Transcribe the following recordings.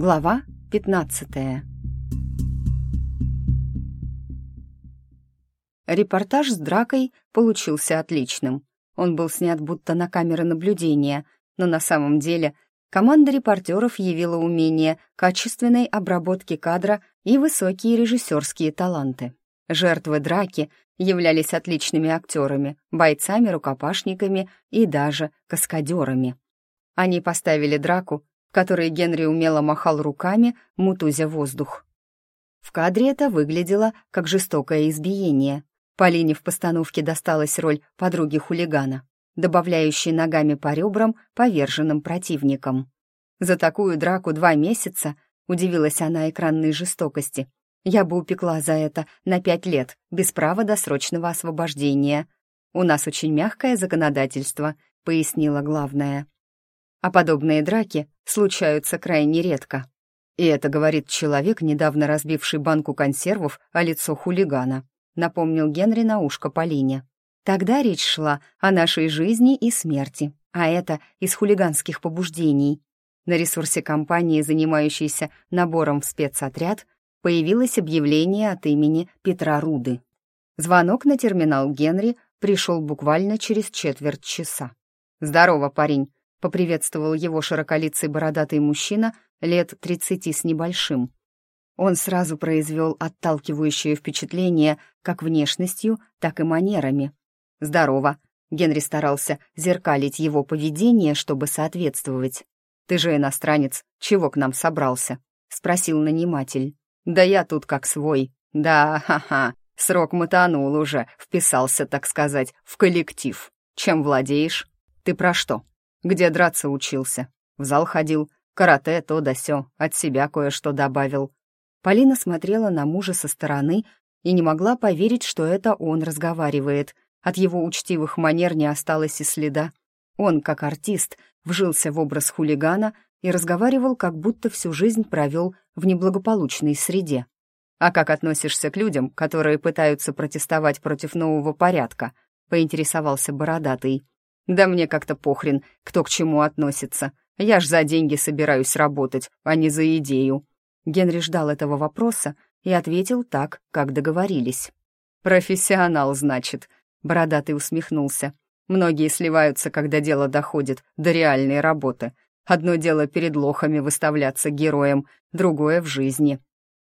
Глава 15 Репортаж с дракой получился отличным. Он был снят будто на камеры наблюдения, но на самом деле команда репортеров явила умение качественной обработки кадра и высокие режиссерские таланты. Жертвы драки являлись отличными актерами, бойцами, рукопашниками и даже каскадерами. Они поставили драку которой Генри умело махал руками, мутузя воздух. В кадре это выглядело как жестокое избиение. Полине в постановке досталась роль подруги хулигана, добавляющей ногами по ребрам поверженным противникам. За такую драку два месяца удивилась она экранной жестокости. Я бы упекла за это на пять лет, без права досрочного освобождения. У нас очень мягкое законодательство, пояснила главная а подобные драки случаются крайне редко. И это говорит человек, недавно разбивший банку консервов о лицо хулигана, напомнил Генри на ушко Полине. Тогда речь шла о нашей жизни и смерти, а это из хулиганских побуждений. На ресурсе компании, занимающейся набором в спецотряд, появилось объявление от имени Петра Руды. Звонок на терминал Генри пришел буквально через четверть часа. «Здорово, парень!» — поприветствовал его широколицый бородатый мужчина лет тридцати с небольшим. Он сразу произвел отталкивающее впечатление как внешностью, так и манерами. «Здорово!» — Генри старался зеркалить его поведение, чтобы соответствовать. «Ты же иностранец, чего к нам собрался?» — спросил наниматель. «Да я тут как свой. Да, ха-ха, срок мотанул уже, вписался, так сказать, в коллектив. Чем владеешь? Ты про что?» Где драться учился? В зал ходил, карате, то да сё, от себя кое-что добавил. Полина смотрела на мужа со стороны и не могла поверить, что это он разговаривает. От его учтивых манер не осталось и следа. Он, как артист, вжился в образ хулигана и разговаривал, как будто всю жизнь провел в неблагополучной среде. «А как относишься к людям, которые пытаются протестовать против нового порядка?» — поинтересовался Бородатый. Да мне как-то похрен, кто к чему относится. Я ж за деньги собираюсь работать, а не за идею». Генри ждал этого вопроса и ответил так, как договорились. «Профессионал, значит», — Бородатый усмехнулся. «Многие сливаются, когда дело доходит до реальной работы. Одно дело перед лохами выставляться героем, другое — в жизни.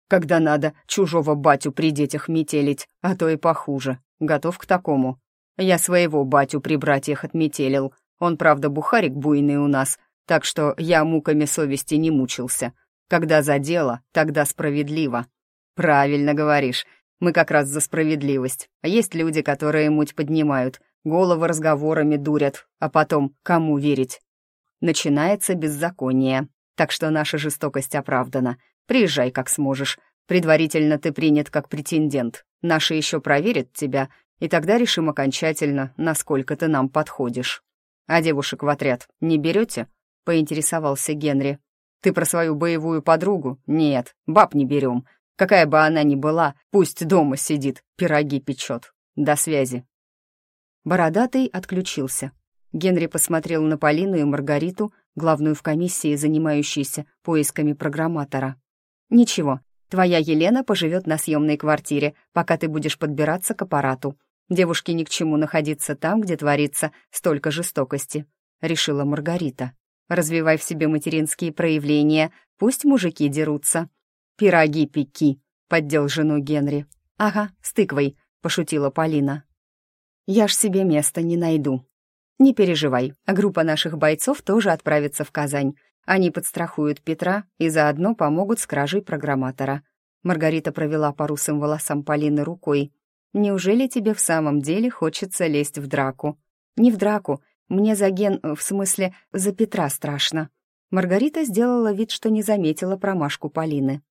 Когда надо чужого батю при детях метелить, а то и похуже. Готов к такому?» Я своего батю при братьях отметелил. Он, правда, бухарик буйный у нас, так что я муками совести не мучился. Когда за дело, тогда справедливо. Правильно говоришь. Мы как раз за справедливость. Есть люди, которые муть поднимают, головы разговорами дурят, а потом кому верить? Начинается беззаконие. Так что наша жестокость оправдана. Приезжай, как сможешь. Предварительно ты принят как претендент. Наши еще проверят тебя и тогда решим окончательно, насколько ты нам подходишь. А девушек в отряд не берете? поинтересовался Генри. Ты про свою боевую подругу? Нет, баб не берем. Какая бы она ни была, пусть дома сидит, пироги печет. До связи. Бородатый отключился. Генри посмотрел на Полину и Маргариту, главную в комиссии, занимающейся поисками программатора. «Ничего, твоя Елена поживет на съемной квартире, пока ты будешь подбираться к аппарату. Девушке ни к чему находиться там, где творится столько жестокости», — решила Маргарита. «Развивай в себе материнские проявления, пусть мужики дерутся». «Пироги пеки», — поддел жену Генри. «Ага, с тыквой», — пошутила Полина. «Я ж себе места не найду». «Не переживай, группа наших бойцов тоже отправится в Казань. Они подстрахуют Петра и заодно помогут с кражей программатора». Маргарита провела по русым волосам Полины рукой. Неужели тебе в самом деле хочется лезть в драку? Не в драку, мне за Ген, в смысле, за Петра страшно. Маргарита сделала вид, что не заметила промашку Полины.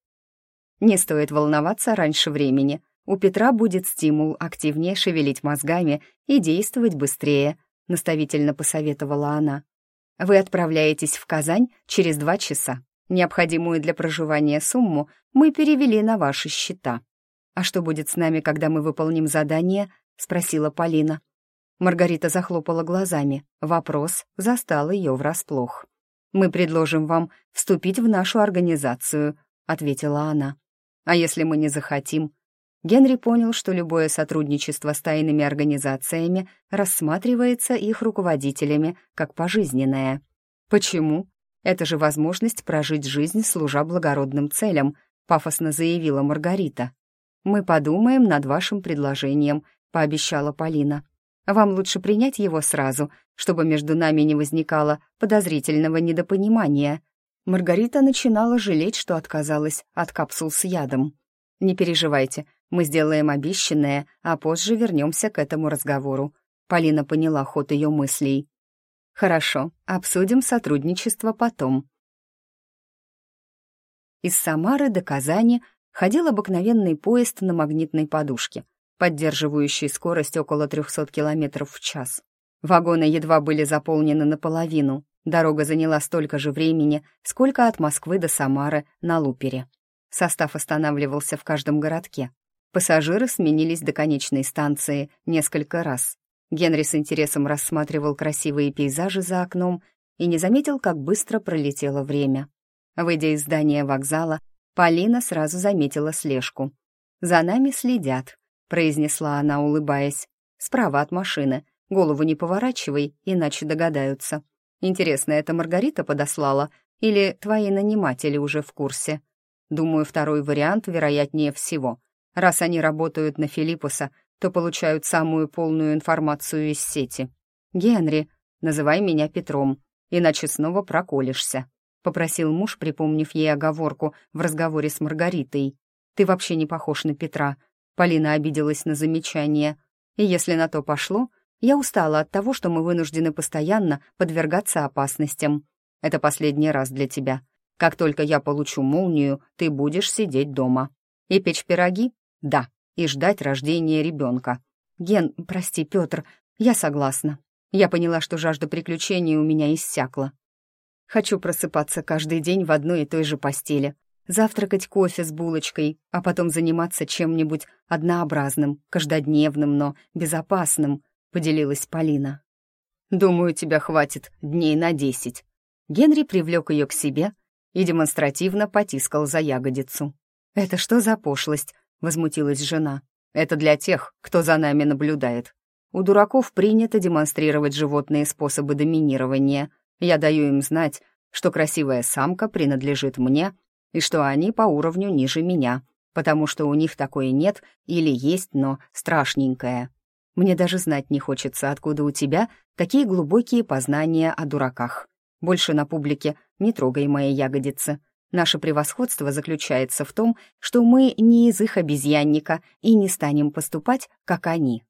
Не стоит волноваться раньше времени. У Петра будет стимул активнее шевелить мозгами и действовать быстрее, наставительно посоветовала она. Вы отправляетесь в Казань через два часа. Необходимую для проживания сумму мы перевели на ваши счета. «А что будет с нами, когда мы выполним задание?» — спросила Полина. Маргарита захлопала глазами. Вопрос застал ее врасплох. Мы предложим вам вступить в нашу организацию», — ответила она. «А если мы не захотим?» Генри понял, что любое сотрудничество с тайными организациями рассматривается их руководителями как пожизненное. «Почему? Это же возможность прожить жизнь, служа благородным целям», — пафосно заявила Маргарита. «Мы подумаем над вашим предложением», — пообещала Полина. «Вам лучше принять его сразу, чтобы между нами не возникало подозрительного недопонимания». Маргарита начинала жалеть, что отказалась от капсул с ядом. «Не переживайте, мы сделаем обещанное, а позже вернемся к этому разговору». Полина поняла ход ее мыслей. «Хорошо, обсудим сотрудничество потом». Из Самары до Казани ходил обыкновенный поезд на магнитной подушке, поддерживающий скорость около 300 км в час. Вагоны едва были заполнены наполовину. Дорога заняла столько же времени, сколько от Москвы до Самары на Лупере. Состав останавливался в каждом городке. Пассажиры сменились до конечной станции несколько раз. Генри с интересом рассматривал красивые пейзажи за окном и не заметил, как быстро пролетело время. Выйдя из здания вокзала, Полина сразу заметила слежку. «За нами следят», — произнесла она, улыбаясь. «Справа от машины. Голову не поворачивай, иначе догадаются. Интересно, это Маргарита подослала или твои наниматели уже в курсе?» Думаю, второй вариант вероятнее всего. Раз они работают на Филиппуса, то получают самую полную информацию из сети. «Генри, называй меня Петром, иначе снова проколешься», — попросил муж, припомнив ей оговорку в разговоре с Маргаритой. «Ты вообще не похож на Петра», — Полина обиделась на замечание. «И если на то пошло, я устала от того, что мы вынуждены постоянно подвергаться опасностям. Это последний раз для тебя. Как только я получу молнию, ты будешь сидеть дома. И печь пироги? Да. И ждать рождения ребенка. Ген, прости, Петр, я согласна. Я поняла, что жажда приключений у меня иссякла. Хочу просыпаться каждый день в одной и той же постели, завтракать кофе с булочкой, а потом заниматься чем-нибудь однообразным, каждодневным, но безопасным, поделилась Полина. Думаю, тебя хватит дней на десять. Генри привлек ее к себе и демонстративно потискал за ягодицу. «Это что за пошлость?» — возмутилась жена. «Это для тех, кто за нами наблюдает. У дураков принято демонстрировать животные способы доминирования. Я даю им знать, что красивая самка принадлежит мне и что они по уровню ниже меня, потому что у них такое нет или есть, но страшненькое. Мне даже знать не хочется, откуда у тебя такие глубокие познания о дураках. Больше на публике не трогай мои ягодицы. Наше превосходство заключается в том, что мы не из их обезьянника и не станем поступать, как они.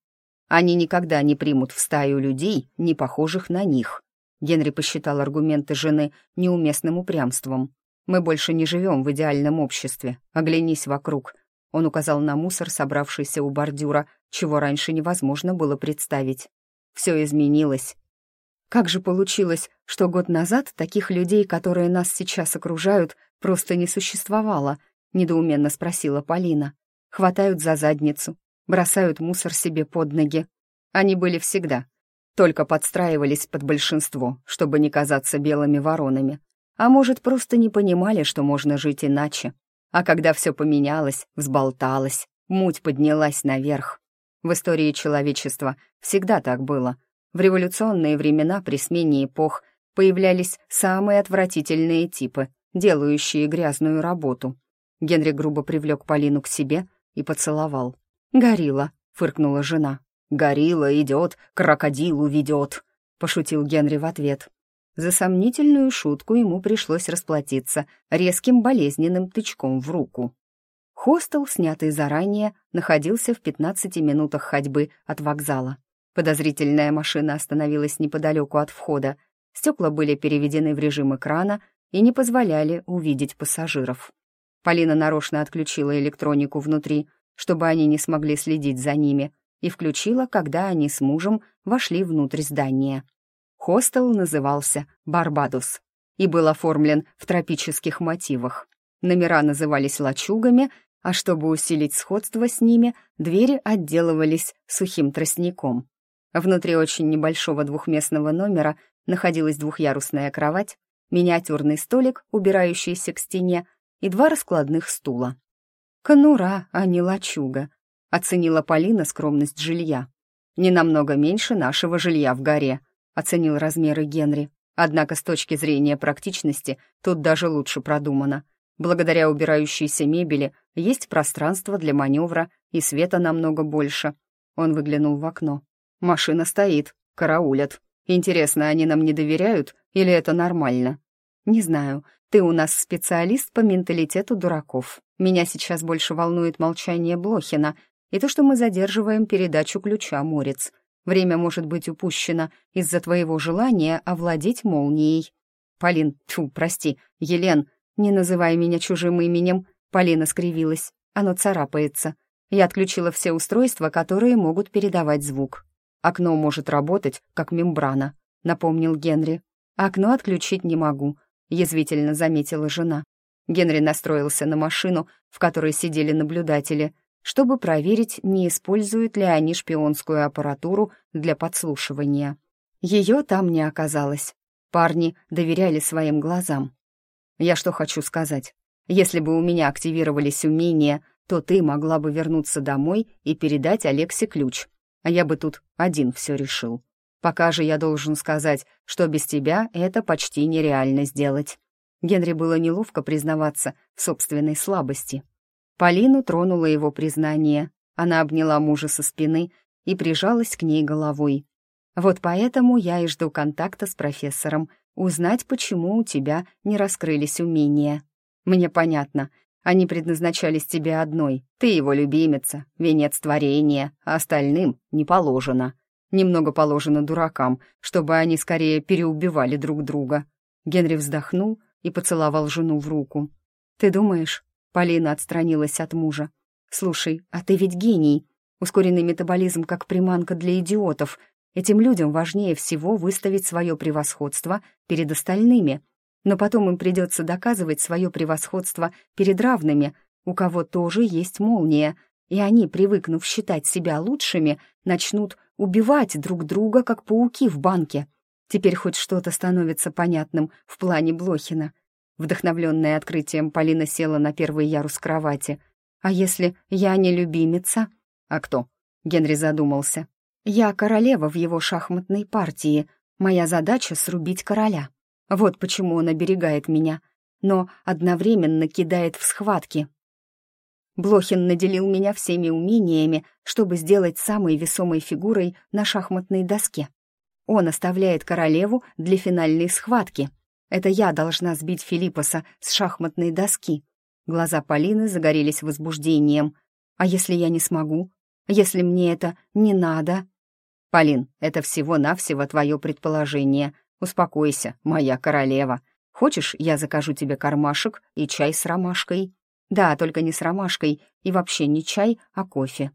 Они никогда не примут в стаю людей, не похожих на них. Генри посчитал аргументы жены неуместным упрямством. «Мы больше не живем в идеальном обществе. Оглянись вокруг». Он указал на мусор, собравшийся у бордюра, чего раньше невозможно было представить. Все изменилось. Как же получилось, что год назад таких людей, которые нас сейчас окружают, просто не существовало? Недоуменно спросила Полина. Хватают за задницу, бросают мусор себе под ноги. Они были всегда, только подстраивались под большинство, чтобы не казаться белыми воронами. А может, просто не понимали, что можно жить иначе. А когда все поменялось, взболталось, муть поднялась наверх. В истории человечества всегда так было — в революционные времена при смене эпох появлялись самые отвратительные типы, делающие грязную работу. Генри грубо привлек Полину к себе и поцеловал. «Горилла», — фыркнула жена. «Горилла идет, крокодилу ведет», — пошутил Генри в ответ. За сомнительную шутку ему пришлось расплатиться резким болезненным тычком в руку. Хостел, снятый заранее, находился в 15 минутах ходьбы от вокзала. Подозрительная машина остановилась неподалеку от входа. Стекла были переведены в режим экрана и не позволяли увидеть пассажиров. Полина нарочно отключила электронику внутри, чтобы они не смогли следить за ними, и включила, когда они с мужем вошли внутрь здания. Хостел назывался «Барбадос» и был оформлен в тропических мотивах. Номера назывались лачугами, а чтобы усилить сходство с ними, двери отделывались сухим тростником. Внутри очень небольшого двухместного номера находилась двухъярусная кровать, миниатюрный столик, убирающийся к стене, и два раскладных стула. «Конура, а не лачуга», — оценила Полина скромность жилья. «Не намного меньше нашего жилья в горе», — оценил размеры Генри. Однако с точки зрения практичности тут даже лучше продумано. Благодаря убирающейся мебели есть пространство для маневра и света намного больше. Он выглянул в окно. «Машина стоит, караулят. Интересно, они нам не доверяют или это нормально?» «Не знаю. Ты у нас специалист по менталитету дураков. Меня сейчас больше волнует молчание Блохина и то, что мы задерживаем передачу ключа, Морец. Время может быть упущено из-за твоего желания овладеть молнией. Полин, тьфу, прости, Елен, не называй меня чужим именем. Полина скривилась. Оно царапается. Я отключила все устройства, которые могут передавать звук. Окно может работать, как мембрана, напомнил Генри. Окно отключить не могу, язвительно заметила жена. Генри настроился на машину, в которой сидели наблюдатели, чтобы проверить, не используют ли они шпионскую аппаратуру для подслушивания. Ее там не оказалось. Парни доверяли своим глазам. Я что хочу сказать. Если бы у меня активировались умения, то ты могла бы вернуться домой и передать Алексе ключ. А я бы тут один все решил. Пока же я должен сказать, что без тебя это почти нереально сделать. Генри было неловко признаваться в собственной слабости. Полину тронуло его признание. Она обняла мужа со спины и прижалась к ней головой. «Вот поэтому я и жду контакта с профессором, узнать, почему у тебя не раскрылись умения. Мне понятно, они предназначались тебе одной, ты его любимица, венец творения, а остальным не положено. Немного положено дуракам, чтобы они скорее переубивали друг друга». Генри вздохнул и поцеловал жену в руку. «Ты думаешь, Полина отстранилась от мужа. «Слушай, а ты ведь гений. Ускоренный метаболизм как приманка для идиотов. Этим людям важнее всего выставить свое превосходство перед остальными. Но потом им придется доказывать свое превосходство перед равными, у кого тоже есть молния, и они, привыкнув считать себя лучшими, начнут убивать друг друга, как пауки в банке. Теперь хоть что-то становится понятным в плане Блохина. Вдохновленная открытием, Полина села на первый ярус кровати. «А если я не любимица?» «А кто?» Генри задумался. «Я королева в его шахматной партии. Моя задача — срубить короля. Вот почему он оберегает меня, но одновременно кидает в схватки. Блохин наделил меня всеми умениями, чтобы сделать самой весомой фигурой на шахматной доске. Он оставляет королеву для финальной схватки, это я должна сбить Филиппоса с шахматной доски. Глаза Полины загорелись возбуждением. А если я не смогу? Если мне это не надо? Полин, это всего-навсего твое предположение. Успокойся, моя королева. Хочешь, я закажу тебе кармашек и чай с ромашкой? Да, только не с ромашкой, и вообще не чай, а кофе.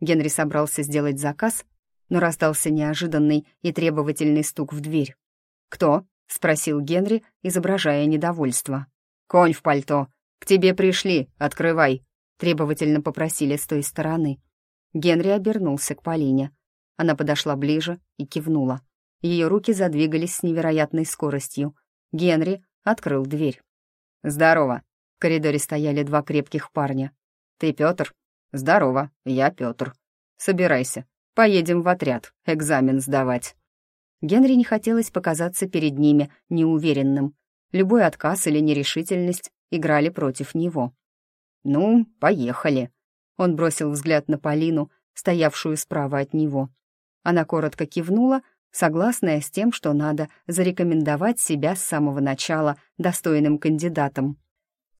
Генри собрался сделать заказ, но раздался неожиданный и требовательный стук в дверь. «Кто?» — спросил Генри, изображая недовольство. «Конь в пальто! К тебе пришли! Открывай!» — требовательно попросили с той стороны. Генри обернулся к Полине. Она подошла ближе и кивнула. Ее руки задвигались с невероятной скоростью. Генри открыл дверь. «Здорово!» В коридоре стояли два крепких парня. «Ты Петр?» «Здорово, я Петр. Собирайся, поедем в отряд, экзамен сдавать». Генри не хотелось показаться перед ними неуверенным. Любой отказ или нерешительность играли против него. «Ну, поехали». Он бросил взгляд на Полину, стоявшую справа от него. Она коротко кивнула, согласная с тем, что надо зарекомендовать себя с самого начала достойным кандидатом.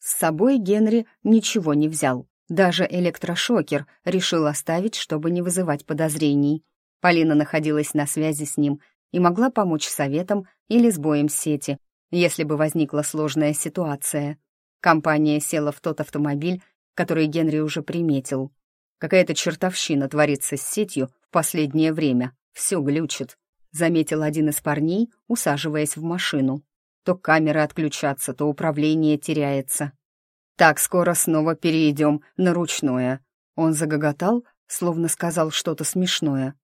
С собой Генри ничего не взял. Даже электрошокер решил оставить, чтобы не вызывать подозрений. Полина находилась на связи с ним и могла помочь советом или сбоем сети, если бы возникла сложная ситуация. Компания села в тот автомобиль, который Генри уже приметил. Какая-то чертовщина творится с сетью в последнее время. Все глючит, заметил один из парней, усаживаясь в машину. То камеры отключатся, то управление теряется. Так скоро снова перейдем на ручное. Он загоготал, словно сказал что-то смешное.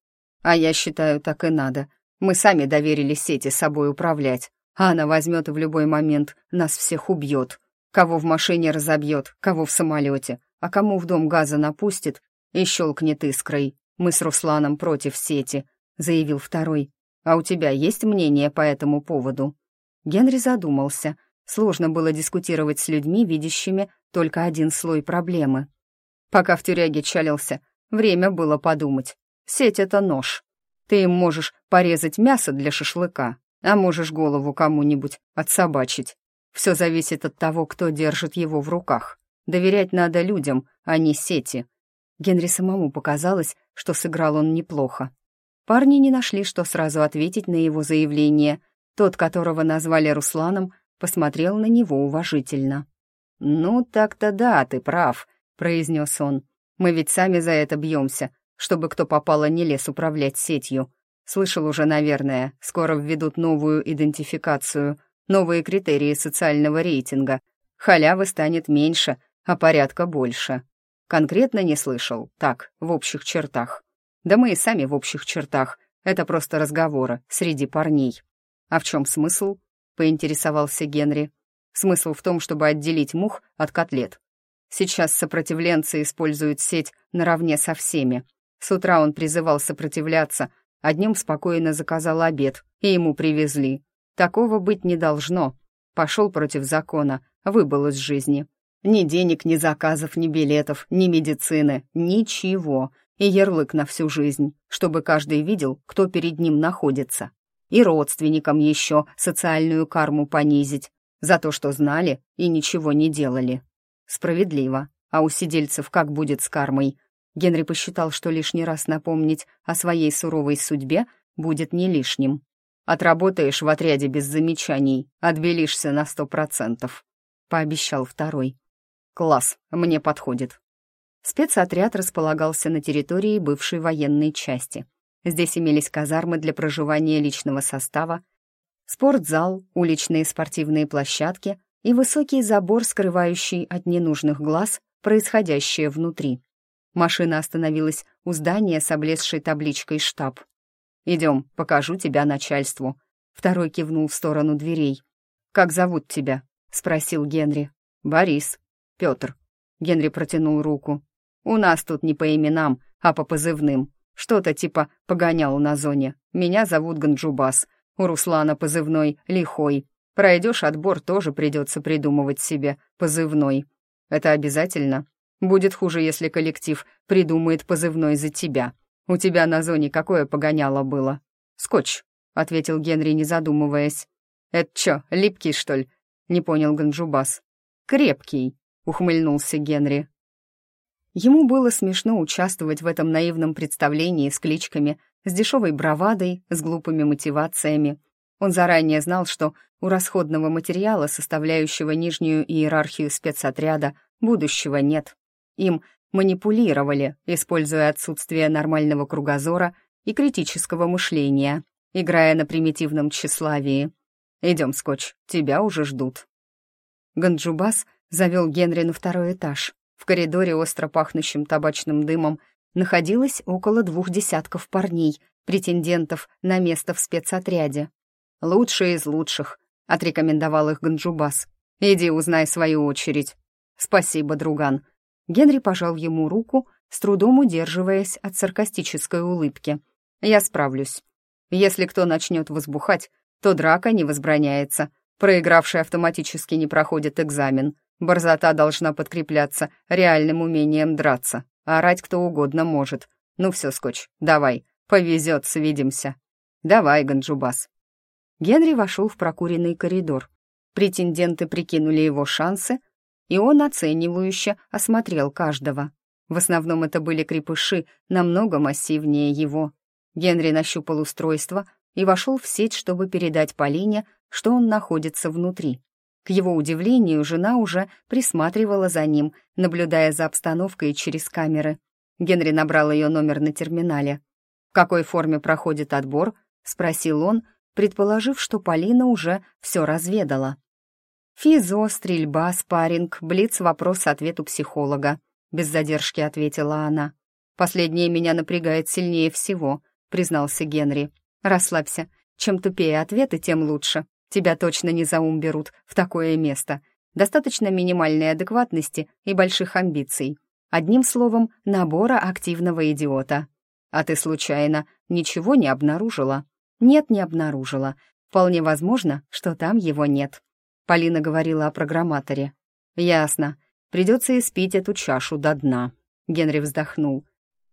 А я считаю, так и надо. Мы сами доверили сети собой управлять. а она возьмет и в любой момент нас всех убьет. Кого в машине разобьет, кого в самолете, а кому в дом газа напустит и щелкнет искрой. Мы с Русланом против сети», — заявил второй. «А у тебя есть мнение по этому поводу?» Генри задумался. Сложно было дискутировать с людьми, видящими только один слой проблемы. Пока в тюряге чалился, время было подумать. Сеть — это нож. Ты им можешь порезать мясо для шашлыка, а можешь голову кому-нибудь отсобачить. Все зависит от того, кто держит его в руках. Доверять надо людям, а не сети. Генри самому показалось, что сыграл он неплохо. Парни не нашли, что сразу ответить на его заявление. Тот, которого назвали Русланом, посмотрел на него уважительно. «Ну, так-то да, ты прав», — произнес он. «Мы ведь сами за это бьемся, чтобы кто попало не лез управлять сетью. Слышал уже, наверное, скоро введут новую идентификацию, новые критерии социального рейтинга. Халявы станет меньше, а порядка больше. Конкретно не слышал, так, в общих чертах. Да мы и сами в общих чертах. Это просто разговоры среди парней. А в чем смысл? Поинтересовался Генри. Смысл в том, чтобы отделить мух от котлет. Сейчас сопротивленцы используют сеть наравне со всеми. С утра он призывал сопротивляться, а днем спокойно заказал обед, и ему привезли. Такого быть не должно. Пошел против закона, выбыл из жизни. Ни денег, ни заказов, ни билетов, ни медицины, ничего. И ярлык на всю жизнь, чтобы каждый видел, кто перед ним находится. И родственникам еще социальную карму понизить, за то, что знали и ничего не делали. Справедливо. А у сидельцев как будет с кармой? Генри посчитал, что лишний раз напомнить о своей суровой судьбе будет не лишним. Отработаешь в отряде без замечаний, отбелишься на сто процентов», — пообещал второй. «Класс, мне подходит». Спецотряд располагался на территории бывшей военной части. Здесь имелись казармы для проживания личного состава, спортзал, уличные спортивные площадки и высокий забор, скрывающий от ненужных глаз происходящее внутри. Машина остановилась у здания с облезшей табличкой «Штаб». «Идем, покажу тебя начальству». Второй кивнул в сторону дверей. «Как зовут тебя?» — спросил Генри. «Борис». «Петр». Генри протянул руку. «У нас тут не по именам, а по позывным. Что-то типа погонял на зоне. Меня зовут Ганджубас. У Руслана позывной «Лихой». Пройдешь отбор, тоже придется придумывать себе позывной. Это обязательно. Будет хуже, если коллектив придумает позывной за тебя. У тебя на зоне какое погоняло было?» «Скотч», — ответил Генри, не задумываясь. «Это чё, липкий, что ли?» — не понял Ганджубас. «Крепкий», — ухмыльнулся Генри. Ему было смешно участвовать в этом наивном представлении с кличками, с дешевой бравадой, с глупыми мотивациями. Он заранее знал, что у расходного материала, составляющего нижнюю иерархию спецотряда, будущего нет. Им манипулировали, используя отсутствие нормального кругозора и критического мышления, играя на примитивном тщеславии. «Идем, Скотч, тебя уже ждут». Ганджубас завел Генри на второй этаж. В коридоре, остро пахнущим табачным дымом, находилось около двух десятков парней, претендентов на место в спецотряде. «Лучшие из лучших», — отрекомендовал их Ганджубас. «Иди узнай свою очередь». «Спасибо, друган», Генри пожал ему руку, с трудом удерживаясь от саркастической улыбки. «Я справлюсь. Если кто начнет возбухать, то драка не возбраняется. Проигравший автоматически не проходит экзамен. Борзота должна подкрепляться реальным умением драться. Орать кто угодно может. Ну все, Скотч, давай. Повезет, свидимся. Давай, Ганджубас». Генри вошел в прокуренный коридор. Претенденты прикинули его шансы — и он оценивающе осмотрел каждого. В основном это были крепыши, намного массивнее его. Генри нащупал устройство и вошел в сеть, чтобы передать Полине, что он находится внутри. К его удивлению, жена уже присматривала за ним, наблюдая за обстановкой через камеры. Генри набрал ее номер на терминале. «В какой форме проходит отбор?» — спросил он, предположив, что Полина уже все разведала. «Физо, стрельба, спарринг, блиц, вопрос-ответ у психолога», — без задержки ответила она. «Последнее меня напрягает сильнее всего», — признался Генри. «Расслабься. Чем тупее ответы, тем лучше. тебя точно не за ум берут в такое место. Достаточно минимальной адекватности и больших амбиций. Одним словом, набора активного идиота. А ты, случайно, ничего не обнаружила? Нет, не обнаружила. Вполне возможно, что там его нет. Полина говорила о программаторе. Ясно. Придется испить эту чашу до дна. Генри вздохнул.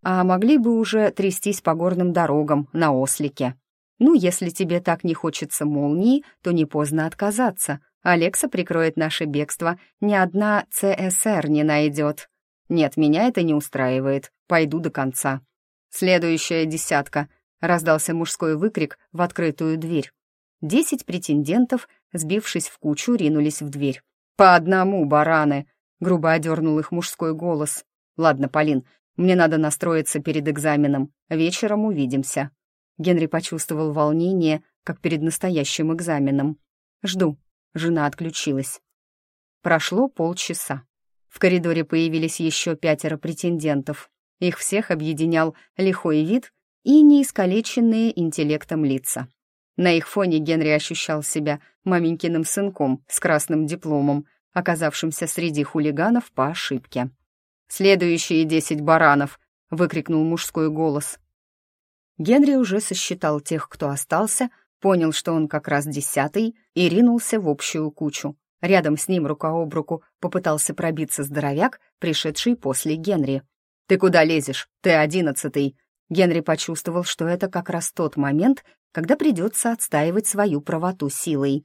А могли бы уже трястись по горным дорогам на ослике. Ну, если тебе так не хочется молнии, то не поздно отказаться. Алекса прикроет наше бегство, ни одна ЦСР не найдет. Нет, меня это не устраивает. Пойду до конца. Следующая десятка. Раздался мужской выкрик в открытую дверь. Десять претендентов, сбившись в кучу, ринулись в дверь. «По одному, бараны!» — грубо одернул их мужской голос. «Ладно, Полин, мне надо настроиться перед экзаменом. Вечером увидимся». Генри почувствовал волнение, как перед настоящим экзаменом. «Жду». Жена отключилась. Прошло полчаса. В коридоре появились еще пятеро претендентов. Их всех объединял лихой вид и неискалеченные интеллектом лица. На их фоне Генри ощущал себя маменькиным сынком с красным дипломом, оказавшимся среди хулиганов по ошибке. «Следующие десять баранов!» — выкрикнул мужской голос. Генри уже сосчитал тех, кто остался, понял, что он как раз десятый, и ринулся в общую кучу. Рядом с ним рука об руку попытался пробиться здоровяк, пришедший после Генри. «Ты куда лезешь? Ты одиннадцатый!» Генри почувствовал, что это как раз тот момент, когда придется отстаивать свою правоту силой.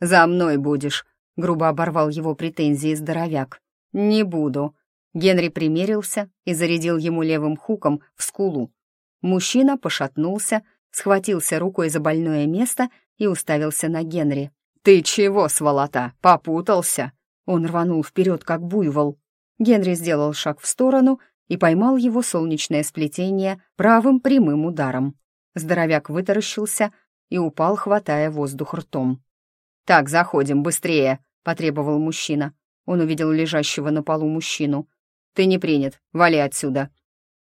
«За мной будешь!» — грубо оборвал его претензии здоровяк. «Не буду!» Генри примерился и зарядил ему левым хуком в скулу. Мужчина пошатнулся, схватился рукой за больное место и уставился на Генри. «Ты чего, сволота, попутался?» Он рванул вперед, как буйвол. Генри сделал шаг в сторону и поймал его солнечное сплетение правым прямым ударом. Здоровяк вытаращился и упал, хватая воздух ртом. «Так, заходим, быстрее!» — потребовал мужчина. Он увидел лежащего на полу мужчину. «Ты не принят, вали отсюда!»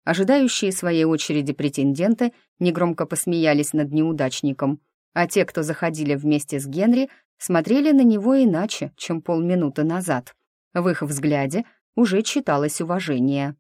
Ожидающие своей очереди претенденты негромко посмеялись над неудачником, а те, кто заходили вместе с Генри, смотрели на него иначе, чем полминуты назад. В их взгляде уже читалось уважение.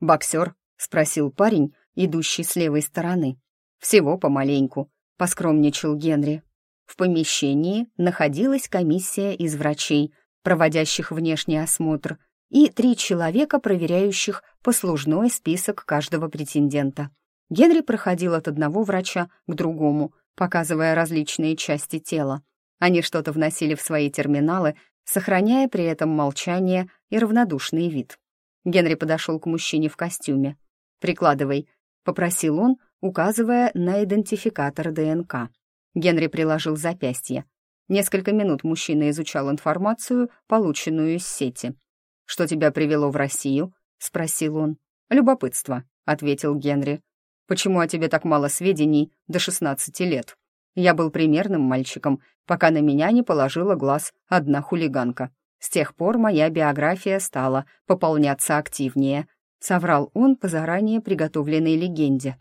«Боксер?» — спросил парень, идущий с левой стороны. «Всего помаленьку», — поскромничал Генри. В помещении находилась комиссия из врачей, проводящих внешний осмотр, и три человека, проверяющих послужной список каждого претендента. Генри проходил от одного врача к другому, показывая различные части тела. Они что-то вносили в свои терминалы, сохраняя при этом молчание и равнодушный вид. Генри подошел к мужчине в костюме. «Прикладывай», — попросил он, указывая на идентификатор ДНК. Генри приложил запястье. Несколько минут мужчина изучал информацию, полученную из сети. «Что тебя привело в Россию?» — спросил он. «Любопытство», — ответил Генри. «Почему о тебе так мало сведений до шестнадцати лет? Я был примерным мальчиком, пока на меня не положила глаз одна хулиганка. С тех пор моя биография стала пополняться активнее. Соврал он по заранее приготовленной легенде.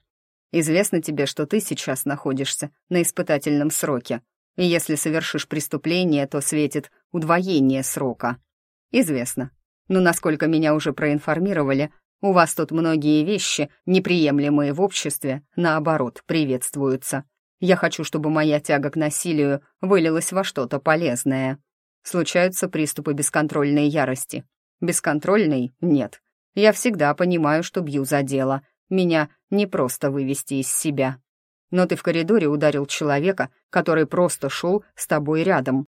Известно тебе, что ты сейчас находишься на испытательном сроке. И если совершишь преступление, то светит удвоение срока. Известно. Но насколько меня уже проинформировали, у вас тут многие вещи, неприемлемые в обществе, наоборот, приветствуются. Я хочу, чтобы моя тяга к насилию вылилась во что-то полезное. Случаются приступы бесконтрольной ярости. Бесконтрольной — нет. Я всегда понимаю, что бью за дело. Меня не просто вывести из себя. Но ты в коридоре ударил человека, который просто шел с тобой рядом.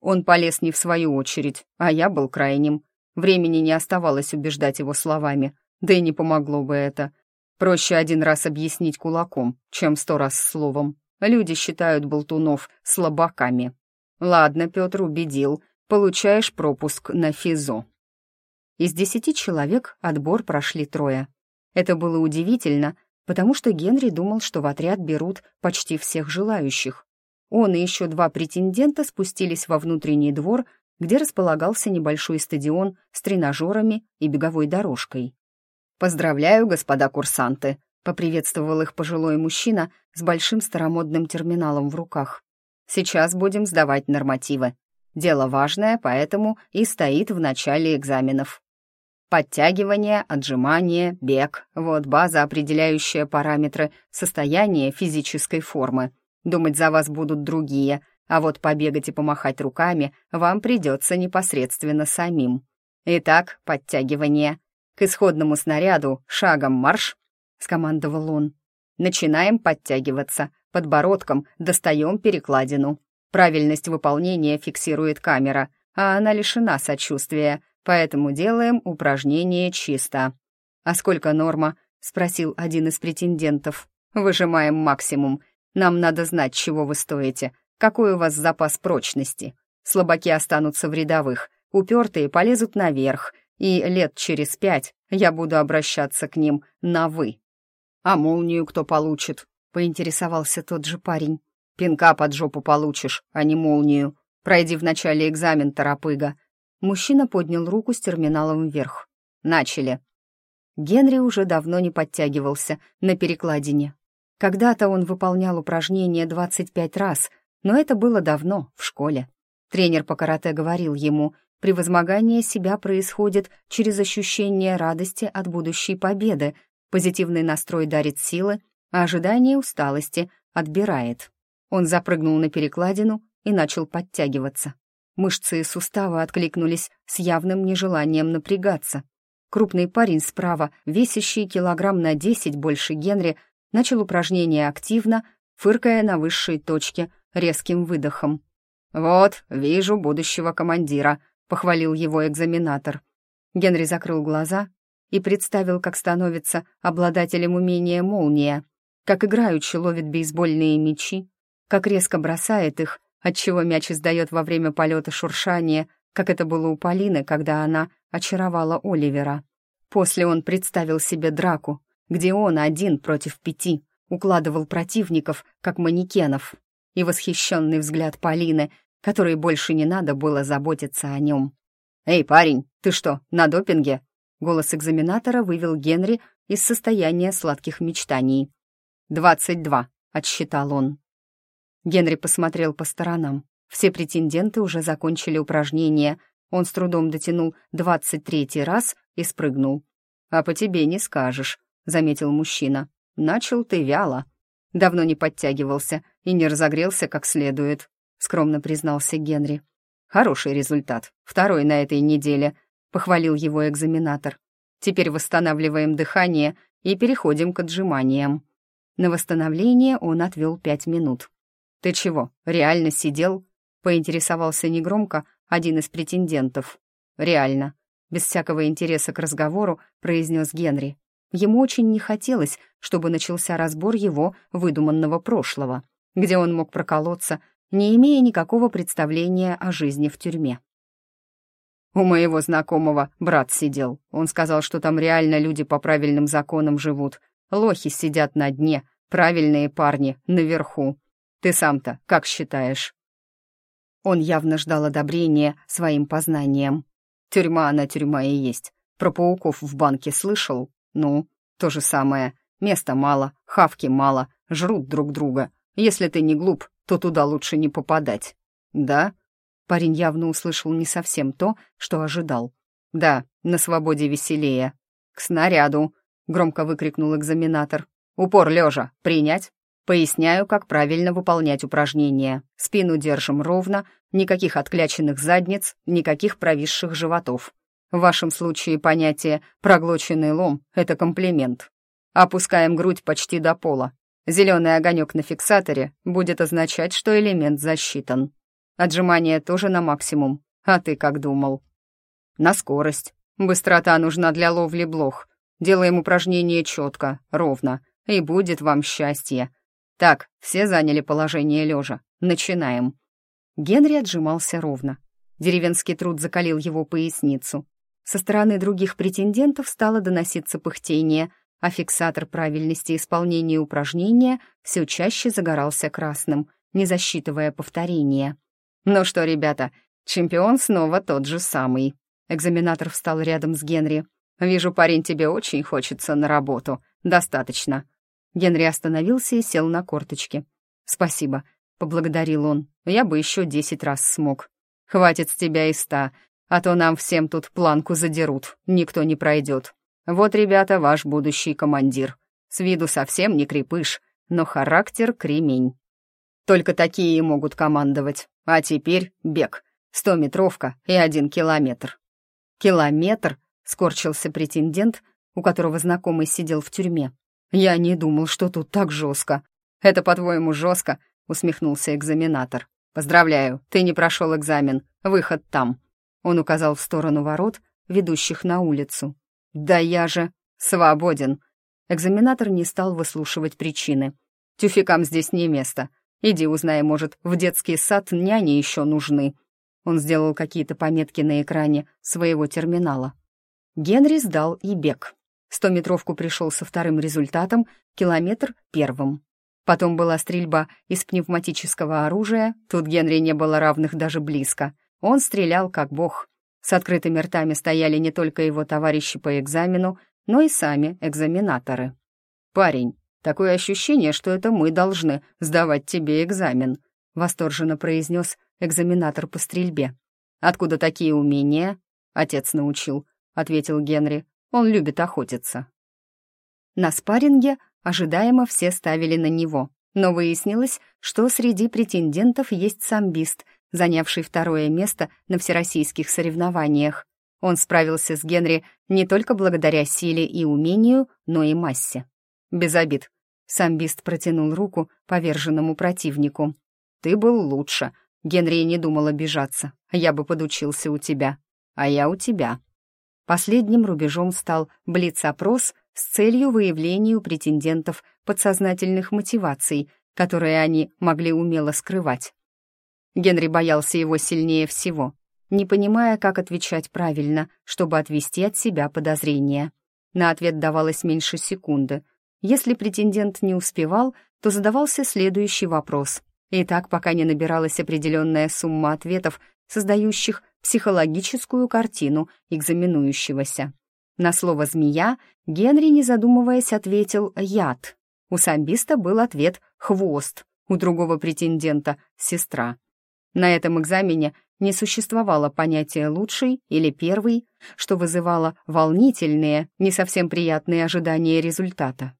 Он полез не в свою очередь, а я был крайним. Времени не оставалось убеждать его словами, да и не помогло бы это. Проще один раз объяснить кулаком, чем сто раз словом. Люди считают болтунов слабаками. «Ладно, Петр убедил. Получаешь пропуск на ФИЗО». Из десяти человек отбор прошли трое. Это было удивительно, потому что Генри думал, что в отряд берут почти всех желающих. Он и еще два претендента спустились во внутренний двор, где располагался небольшой стадион с тренажерами и беговой дорожкой. «Поздравляю, господа курсанты!» — поприветствовал их пожилой мужчина с большим старомодным терминалом в руках. Сейчас будем сдавать нормативы. Дело важное, поэтому и стоит в начале экзаменов. Подтягивание, отжимание, бег — вот база, определяющая параметры состояния физической формы. Думать за вас будут другие, а вот побегать и помахать руками вам придется непосредственно самим. Итак, подтягивание. К исходному снаряду шагом марш, — скомандовал он. Начинаем подтягиваться. Подбородком достаем перекладину. Правильность выполнения фиксирует камера, а она лишена сочувствия, поэтому делаем упражнение чисто. «А сколько норма?» — спросил один из претендентов. «Выжимаем максимум. Нам надо знать, чего вы стоите, какой у вас запас прочности. Слабаки останутся в рядовых, упертые полезут наверх, и лет через пять я буду обращаться к ним на «вы». «А молнию кто получит?» — поинтересовался тот же парень. «Пинка под жопу получишь, а не молнию. Пройди вначале экзамен, торопыга». Мужчина поднял руку с терминалом вверх. «Начали». Генри уже давно не подтягивался на перекладине. Когда-то он выполнял упражнения 25 раз, но это было давно, в школе. Тренер по карате говорил ему, превозмогание себя происходит через ощущение радости от будущей победы, позитивный настрой дарит силы, а ожидание усталости отбирает. Он запрыгнул на перекладину и начал подтягиваться. Мышцы и суставы откликнулись с явным нежеланием напрягаться. Крупный парень справа, весящий килограмм на десять больше Генри, начал упражнение активно, фыркая на высшей точке резким выдохом. «Вот, вижу будущего командира», — похвалил его экзаменатор. Генри закрыл глаза и представил, как становится обладателем умения молния, как играючи ловит бейсбольные мячи, как резко бросает их, отчего мяч издает во время полета шуршание, как это было у Полины, когда она очаровала Оливера. После он представил себе драку, где он один против пяти укладывал противников, как манекенов, и восхищенный взгляд Полины, которой больше не надо было заботиться о нем. «Эй, парень, ты что, на допинге?» Голос экзаменатора вывел Генри из состояния сладких мечтаний. «Двадцать два», — отсчитал он. Генри посмотрел по сторонам. Все претенденты уже закончили упражнение. Он с трудом дотянул двадцать третий раз и спрыгнул. «А по тебе не скажешь», — заметил мужчина. «Начал ты вяло. Давно не подтягивался и не разогрелся как следует», — скромно признался Генри. «Хороший результат. Второй на этой неделе», — похвалил его экзаменатор. «Теперь восстанавливаем дыхание и переходим к отжиманиям». На восстановление он отвел пять минут. «Ты чего, реально сидел?» — поинтересовался негромко один из претендентов. «Реально», — без всякого интереса к разговору произнес Генри. Ему очень не хотелось, чтобы начался разбор его выдуманного прошлого, где он мог проколоться, не имея никакого представления о жизни в тюрьме. У моего знакомого брат сидел. Он сказал, что там реально люди по правильным законам живут. Лохи сидят на дне, правильные парни наверху. Ты сам-то как считаешь?» Он явно ждал одобрения своим познанием. «Тюрьма она тюрьма и есть. Про пауков в банке слышал? Ну, то же самое. Места мало, хавки мало, жрут друг друга. Если ты не глуп, то туда лучше не попадать. Да? Парень явно услышал не совсем то, что ожидал. Да, на свободе веселее. К снаряду, громко выкрикнул экзаменатор. Упор лежа, принять? Поясняю, как правильно выполнять упражнения. Спину держим ровно, никаких откляченных задниц, никаких провисших животов. В вашем случае понятие «проглоченный лом» — это комплимент. Опускаем грудь почти до пола. Зеленый огонек на фиксаторе будет означать, что элемент засчитан. Отжимание тоже на максимум. А ты как думал? На скорость. Быстрота нужна для ловли блох. Делаем упражнение четко, ровно, и будет вам счастье. Так, все заняли положение лежа. Начинаем. Генри отжимался ровно. Деревенский труд закалил его поясницу. Со стороны других претендентов стало доноситься пыхтение, а фиксатор правильности исполнения упражнения все чаще загорался красным, не засчитывая повторения. «Ну что, ребята, чемпион снова тот же самый». Экзаменатор встал рядом с Генри. «Вижу, парень, тебе очень хочется на работу. Достаточно». Генри остановился и сел на корточки. «Спасибо». — поблагодарил он. «Я бы еще десять раз смог. Хватит с тебя и ста, а то нам всем тут планку задерут, никто не пройдет. Вот, ребята, ваш будущий командир. С виду совсем не крепыш, но характер кремень. Только такие могут командовать. А теперь бег. Стометровка и один километр. Километр? Скорчился претендент, у которого знакомый сидел в тюрьме. Я не думал, что тут так жестко. Это, по-твоему, жестко? Усмехнулся экзаменатор. Поздравляю, ты не прошел экзамен. Выход там. Он указал в сторону ворот, ведущих на улицу. «Да я же свободен!» Экзаменатор не стал выслушивать причины. «Тюфикам здесь не место. Иди узнай, может, в детский сад няни еще нужны». Он сделал какие-то пометки на экране своего терминала. Генри сдал и бег. Стометровку пришел со вторым результатом, километр — первым. Потом была стрельба из пневматического оружия, тут Генри не было равных даже близко. Он стрелял как бог. С открытыми ртами стояли не только его товарищи по экзамену, но и сами экзаменаторы. «Парень, такое ощущение, что это мы должны сдавать тебе экзамен», восторженно произнес экзаменатор по стрельбе. «Откуда такие умения?» «Отец научил», — ответил Генри. «Он любит охотиться». На спарринге ожидаемо все ставили на него, но выяснилось, что среди претендентов есть самбист, занявший второе место на всероссийских соревнованиях. Он справился с Генри не только благодаря силе и умению, но и массе. Без обид. Самбист протянул руку поверженному противнику. «Ты был лучше. Генри не думал обижаться. Я бы подучился у тебя. А я у тебя». Последним рубежом стал блиц-опрос с целью выявления у претендентов подсознательных мотиваций, которые они могли умело скрывать. Генри боялся его сильнее всего, не понимая, как отвечать правильно, чтобы отвести от себя подозрения. На ответ давалось меньше секунды. Если претендент не успевал, то задавался следующий вопрос. И так, пока не набиралась определенная сумма ответов, создающих психологическую картину экзаменующегося. На слово «змея» Генри, не задумываясь, ответил «яд». У самбиста был ответ «хвост», у другого претендента «сестра». На этом экзамене не существовало понятия «лучший» или «первый», что вызывало волнительные, не совсем приятные ожидания результата.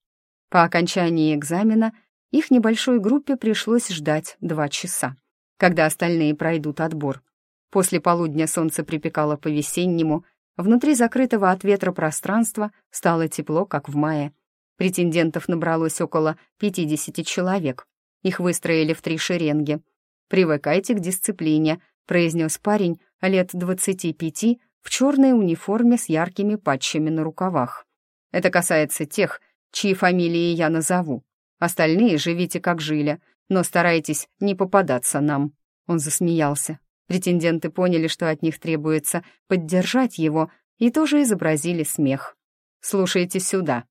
По окончании экзамена их небольшой группе пришлось ждать два часа, когда остальные пройдут отбор. После полудня солнце припекало по-весеннему, внутри закрытого от ветра пространства стало тепло, как в мае. Претендентов набралось около 50 человек. Их выстроили в три шеренги. «Привыкайте к дисциплине», произнес парень лет двадцати пяти в черной униформе с яркими патчами на рукавах. «Это касается тех, чьи фамилии я назову. Остальные живите как жили, но старайтесь не попадаться нам». Он засмеялся. Претенденты поняли, что от них требуется поддержать его, и тоже изобразили смех. «Слушайте сюда».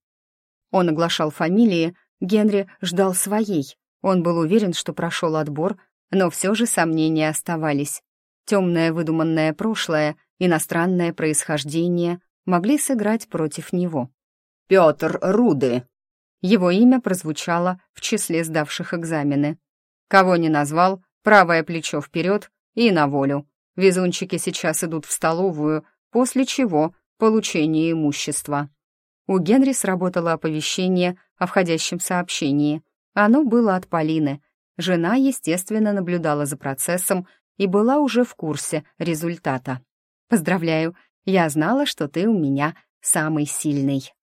Он оглашал фамилии, Генри ждал своей. Он был уверен, что прошел отбор, но все же сомнения оставались. Темное выдуманное прошлое, иностранное происхождение могли сыграть против него. «Петр Руды!» Его имя прозвучало в числе сдавших экзамены. Кого не назвал, правое плечо вперед и на волю. Везунчики сейчас идут в столовую, после чего получение имущества. У Генри сработало оповещение о входящем сообщении. Оно было от Полины. Жена, естественно, наблюдала за процессом и была уже в курсе результата. «Поздравляю, я знала, что ты у меня самый сильный».